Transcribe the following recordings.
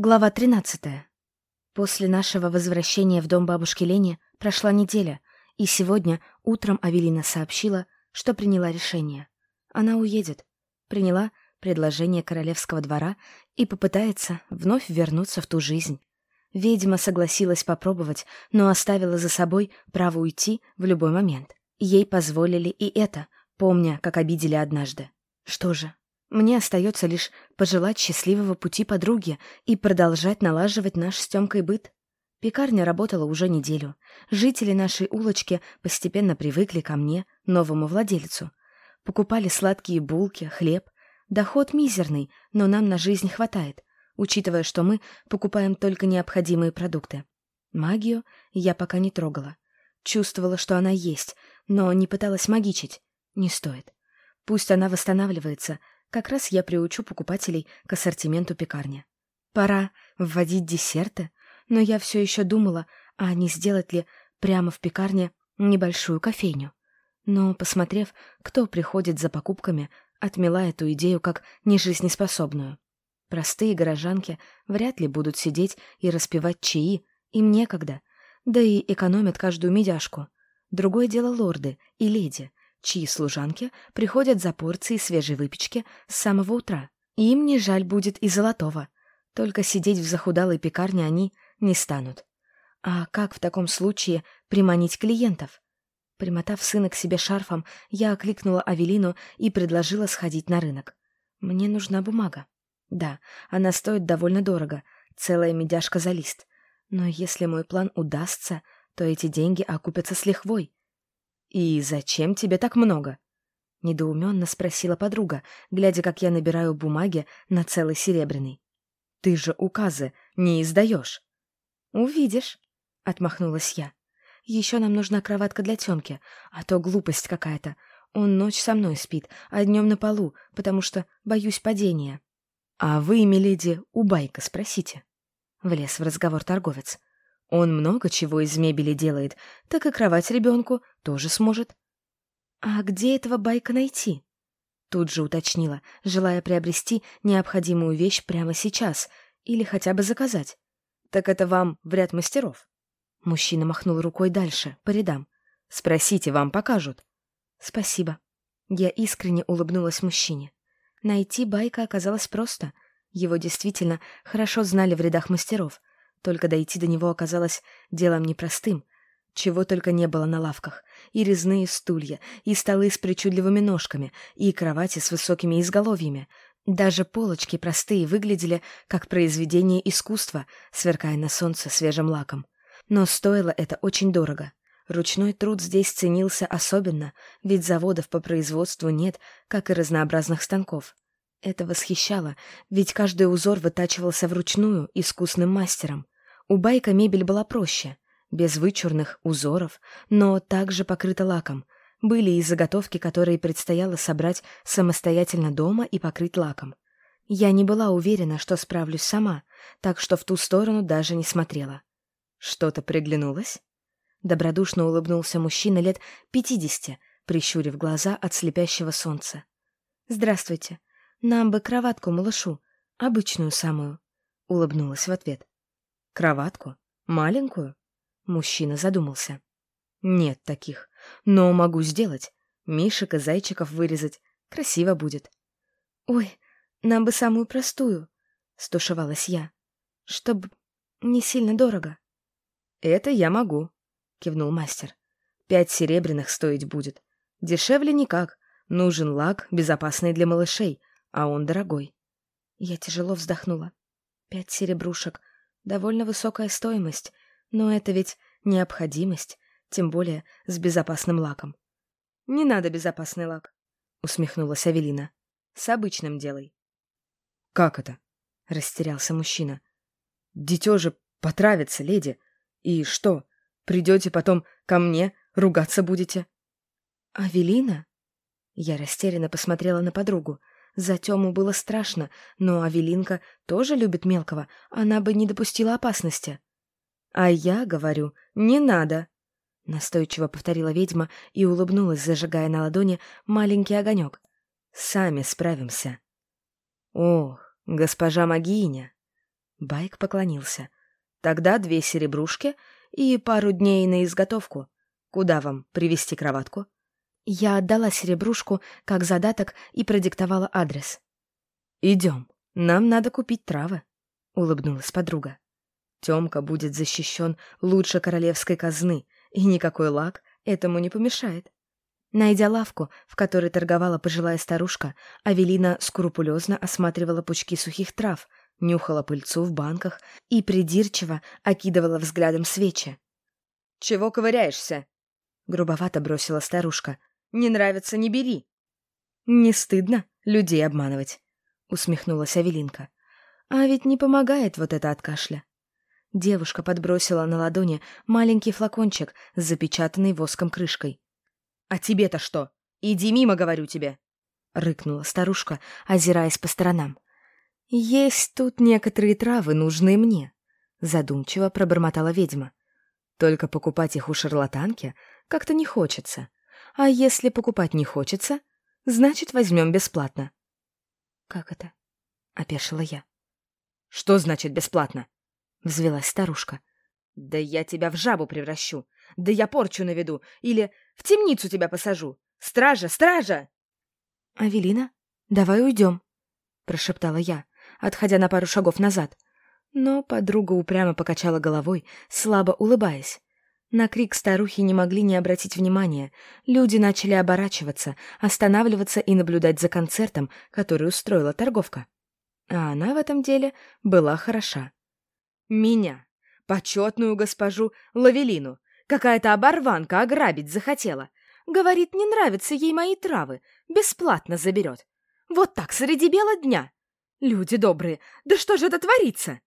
Глава 13. После нашего возвращения в дом бабушки Лени прошла неделя, и сегодня утром Авелина сообщила, что приняла решение. Она уедет. Приняла предложение королевского двора и попытается вновь вернуться в ту жизнь. Ведьма согласилась попробовать, но оставила за собой право уйти в любой момент. Ей позволили и это, помня, как обидели однажды. Что же, мне остается лишь пожелать счастливого пути подруге и продолжать налаживать наш с Тёмкой быт. Пекарня работала уже неделю. Жители нашей улочки постепенно привыкли ко мне, новому владельцу. Покупали сладкие булки, хлеб. Доход мизерный, но нам на жизнь хватает, учитывая, что мы покупаем только необходимые продукты. Магию я пока не трогала. Чувствовала, что она есть, но не пыталась магичить. Не стоит. Пусть она восстанавливается — как раз я приучу покупателей к ассортименту пекарни. Пора вводить десерты, но я все еще думала, а не сделать ли прямо в пекарне небольшую кофейню. Но, посмотрев, кто приходит за покупками, отмела эту идею как нежизнеспособную. Простые горожанки вряд ли будут сидеть и распивать чаи, им некогда, да и экономят каждую медяшку. Другое дело лорды и леди, чьи служанки приходят за порцией свежей выпечки с самого утра. Им не жаль будет и золотого. Только сидеть в захудалой пекарне они не станут. А как в таком случае приманить клиентов? Примотав сына к себе шарфом, я окликнула Авелину и предложила сходить на рынок. Мне нужна бумага. Да, она стоит довольно дорого, целая медяшка за лист. Но если мой план удастся, то эти деньги окупятся с лихвой. «И зачем тебе так много?» — недоуменно спросила подруга, глядя, как я набираю бумаги на целый серебряный. «Ты же указы не издаешь». «Увидишь», — отмахнулась я. «Еще нам нужна кроватка для Тёмки, а то глупость какая-то. Он ночь со мной спит, а днем на полу, потому что боюсь падения». «А вы, миледи, у Байка спросите», — влез в разговор торговец. Он много чего из мебели делает, так и кровать ребенку тоже сможет. «А где этого байка найти?» Тут же уточнила, желая приобрести необходимую вещь прямо сейчас или хотя бы заказать. «Так это вам в ряд мастеров?» Мужчина махнул рукой дальше, по рядам. «Спросите, вам покажут». «Спасибо». Я искренне улыбнулась мужчине. Найти байка оказалось просто. Его действительно хорошо знали в рядах мастеров — только дойти до него оказалось делом непростым. Чего только не было на лавках. И резные стулья, и столы с причудливыми ножками, и кровати с высокими изголовьями. Даже полочки простые выглядели как произведение искусства, сверкая на солнце свежим лаком. Но стоило это очень дорого. Ручной труд здесь ценился особенно, ведь заводов по производству нет, как и разнообразных станков. Это восхищало, ведь каждый узор вытачивался вручную искусным мастером. У байка мебель была проще, без вычурных узоров, но также покрыта лаком. Были и заготовки, которые предстояло собрать самостоятельно дома и покрыть лаком. Я не была уверена, что справлюсь сама, так что в ту сторону даже не смотрела. Что-то приглянулось? Добродушно улыбнулся мужчина лет пятидесяти, прищурив глаза от слепящего солнца. «Здравствуйте. Нам бы кроватку малышу, обычную самую», — улыбнулась в ответ. «Кроватку? Маленькую?» Мужчина задумался. «Нет таких, но могу сделать. Мишек и зайчиков вырезать. Красиво будет». «Ой, нам бы самую простую», — стушевалась я. «Чтоб не сильно дорого». «Это я могу», — кивнул мастер. «Пять серебряных стоить будет. Дешевле никак. Нужен лак, безопасный для малышей, а он дорогой. Я тяжело вздохнула. Пять серебрушек. Довольно высокая стоимость, но это ведь необходимость, тем более с безопасным лаком. «Не надо безопасный лак», — усмехнулась Авелина. «С обычным делай». «Как это?» — растерялся мужчина. «Дитё же потравится, леди. И что, придете потом ко мне, ругаться будете?» «Авелина?» Я растерянно посмотрела на подругу. За Тему было страшно, но Авелинка тоже любит мелкого, она бы не допустила опасности. «А я говорю, не надо!» Настойчиво повторила ведьма и улыбнулась, зажигая на ладони маленький огонек. «Сами справимся». «Ох, госпожа Магиня!» Байк поклонился. «Тогда две серебрушки и пару дней на изготовку. Куда вам привезти кроватку?» Я отдала серебрушку как задаток и продиктовала адрес. «Идем, нам надо купить травы», — улыбнулась подруга. Тёмка будет защищен лучше королевской казны, и никакой лак этому не помешает. Найдя лавку, в которой торговала пожилая старушка, Авелина скрупулезно осматривала пучки сухих трав, нюхала пыльцу в банках и придирчиво окидывала взглядом свечи. «Чего ковыряешься?» — грубовато бросила старушка. «Не нравится — не бери». «Не стыдно людей обманывать», — усмехнулась Авелинка. «А ведь не помогает вот это от кашля». Девушка подбросила на ладони маленький флакончик с запечатанной воском крышкой. «А тебе-то что? Иди мимо, говорю тебе!» — рыкнула старушка, озираясь по сторонам. «Есть тут некоторые травы, нужные мне», — задумчиво пробормотала ведьма. «Только покупать их у шарлатанки как-то не хочется. А если покупать не хочется, значит, возьмем бесплатно». «Как это?» — опешила я. «Что значит бесплатно?» — взвелась старушка. «Да я тебя в жабу превращу! Да я порчу наведу! Или в темницу тебя посажу! Стража! Стража!» «Авелина, давай уйдем!» — прошептала я, отходя на пару шагов назад. Но подруга упрямо покачала головой, слабо улыбаясь. На крик старухи не могли не обратить внимания. Люди начали оборачиваться, останавливаться и наблюдать за концертом, который устроила торговка. А она в этом деле была хороша. Меня, почетную госпожу Лавелину, какая-то оборванка ограбить захотела. Говорит, не нравятся ей мои травы, бесплатно заберет. Вот так, среди бела дня. Люди добрые, да что же это творится?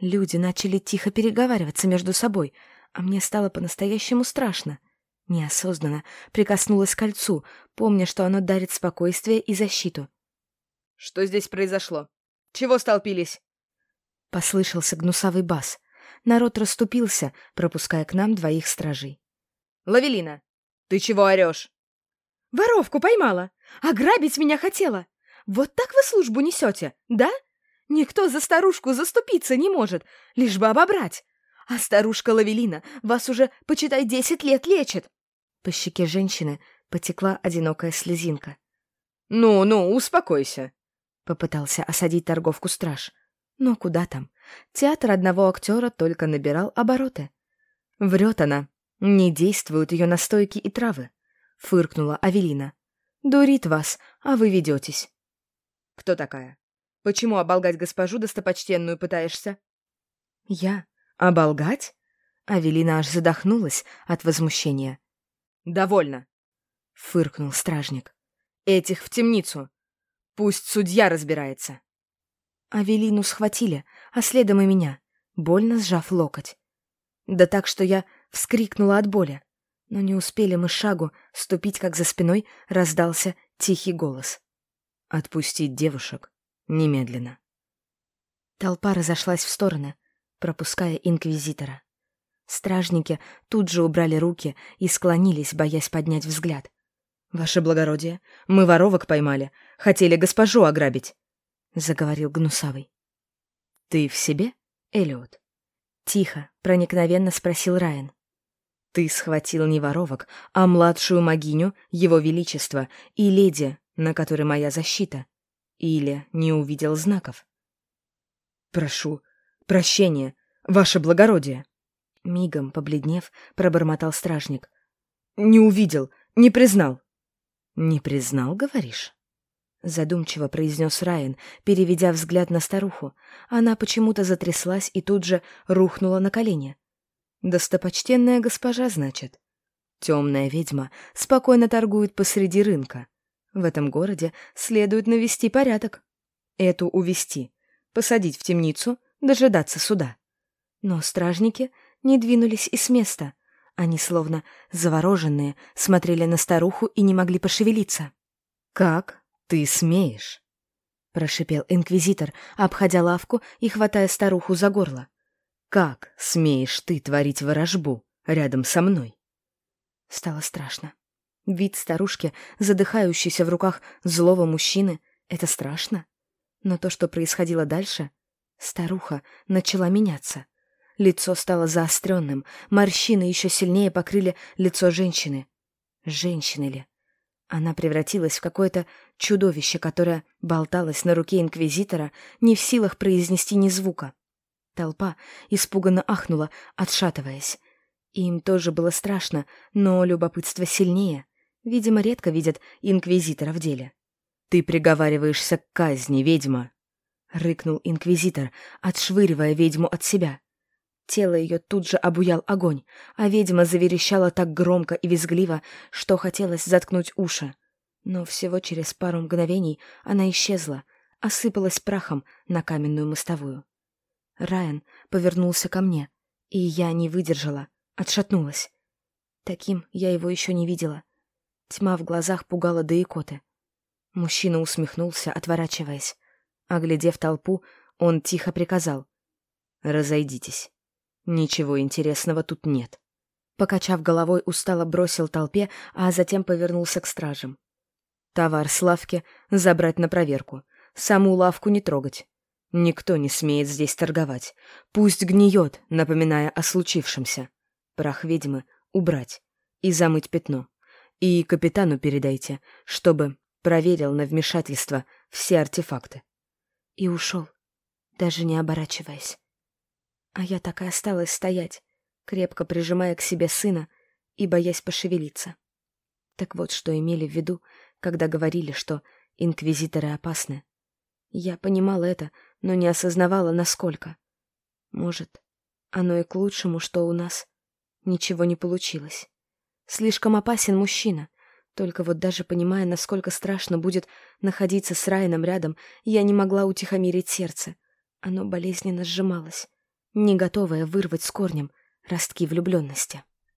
Люди начали тихо переговариваться между собой, а мне стало по-настоящему страшно. Неосознанно прикоснулась к кольцу, помня, что оно дарит спокойствие и защиту. «Что здесь произошло? Чего столпились?» Послышался гнусавый бас. Народ расступился, пропуская к нам двоих стражей. «Лавелина, ты чего орешь?» «Воровку поймала! Ограбить меня хотела! Вот так вы службу несете, да? Никто за старушку заступиться не может, лишь бы обобрать. А старушка Лавелина вас уже, почитай, десять лет лечит!» По щеке женщины потекла одинокая слезинка. «Ну-ну, успокойся!» — попытался осадить торговку страж. Но куда там? Театр одного актера только набирал обороты. Врет она. Не действуют ее настойки и травы. Фыркнула Авелина. Дурит вас, а вы ведетесь. Кто такая? Почему оболгать госпожу достопочтенную пытаешься? Я? Оболгать? Авелина аж задохнулась от возмущения. «Довольно!» — фыркнул стражник. «Этих в темницу! Пусть судья разбирается!» Авелину схватили, а следом и меня, больно сжав локоть. Да так, что я вскрикнула от боли. Но не успели мы шагу ступить, как за спиной раздался тихий голос. «Отпустить девушек немедленно». Толпа разошлась в стороны, пропуская инквизитора. Стражники тут же убрали руки и склонились, боясь поднять взгляд. «Ваше благородие, мы воровок поймали, хотели госпожу ограбить». — заговорил Гнусавый. «Ты в себе, Эллиот?» Тихо, проникновенно спросил Райан. «Ты схватил не воровок, а младшую могиню, его величества, и леди, на которой моя защита. Или не увидел знаков?» «Прошу, прощения, ваше благородие!» Мигом, побледнев, пробормотал стражник. «Не увидел, не признал». «Не признал, говоришь?» Задумчиво произнес Райан, переведя взгляд на старуху. Она почему-то затряслась и тут же рухнула на колени. «Достопочтенная госпожа, значит?» Темная ведьма спокойно торгует посреди рынка. В этом городе следует навести порядок. Эту увести, посадить в темницу, дожидаться суда. Но стражники не двинулись и с места. Они, словно завороженные, смотрели на старуху и не могли пошевелиться. «Как?» «Ты смеешь?» — прошипел инквизитор, обходя лавку и хватая старуху за горло. «Как смеешь ты творить ворожбу рядом со мной?» Стало страшно. Вид старушки, задыхающейся в руках злого мужчины, — это страшно. Но то, что происходило дальше, Старуха начала меняться. Лицо стало заостренным, морщины еще сильнее покрыли лицо женщины. Женщины ли? Она превратилась в какое-то чудовище, которое болталось на руке инквизитора, не в силах произнести ни звука. Толпа испуганно ахнула, отшатываясь. Им тоже было страшно, но любопытство сильнее. Видимо, редко видят инквизитора в деле. «Ты приговариваешься к казни, ведьма!» — рыкнул инквизитор, отшвыривая ведьму от себя. Тело ее тут же обуял огонь, а ведьма заверещала так громко и визгливо, что хотелось заткнуть уши. Но всего через пару мгновений она исчезла, осыпалась прахом на каменную мостовую. Райан повернулся ко мне, и я не выдержала, отшатнулась. Таким я его еще не видела. Тьма в глазах пугала до икоты. Мужчина усмехнулся, отворачиваясь. Оглядев толпу, он тихо приказал. «Разойдитесь». Ничего интересного тут нет. Покачав головой, устало бросил толпе, а затем повернулся к стражам. Товар с лавки забрать на проверку. Саму лавку не трогать. Никто не смеет здесь торговать. Пусть гниет, напоминая о случившемся. Прах ведьмы убрать и замыть пятно. И капитану передайте, чтобы проверил на вмешательство все артефакты. И ушел, даже не оборачиваясь. А я так и осталась стоять, крепко прижимая к себе сына и боясь пошевелиться. Так вот, что имели в виду, когда говорили, что инквизиторы опасны. Я понимала это, но не осознавала, насколько. Может, оно и к лучшему, что у нас ничего не получилось. Слишком опасен мужчина. Только вот даже понимая, насколько страшно будет находиться с Райаном рядом, я не могла утихомирить сердце. Оно болезненно сжималось не готовая вырвать с корнем ростки влюбленности.